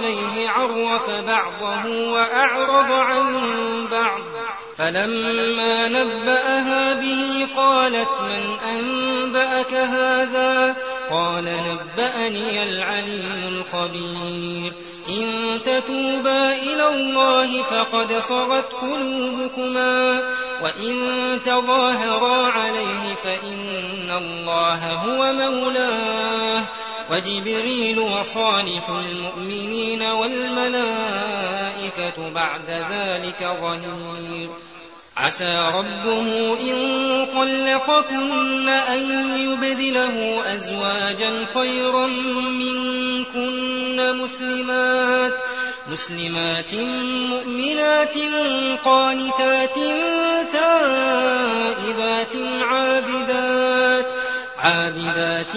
عليه عرف بعضه وأعرض عن بعض. فلما نبأها به قالت من أنبأك هذا؟ قال نبأني العليم الخبير. إن تتوبا إلى الله فقد صغت قلوبكما. وإن تظاهرا عليه فإن الله هو مولاه. وجبريل وصالح المؤمنين والملائكة بعد ذلك ظهير. عسى ربه إن طلقكن أن يبدله أزواجا خيرا منكن مسلمات مسلمات مؤمنات قانتات تائبات عابدات عابدات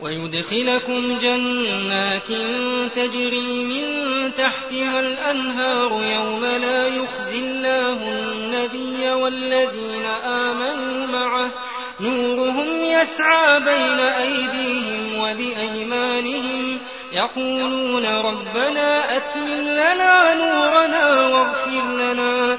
ويدخلكم جنات تجري من تحتها الأنهار يوم لا يخزي الله النبي والذين آمنوا معه. نورهم يسعى بين أيديهم وبأيمانهم. يقولون ربنا أتمن لنا نورنا واغفر لنا.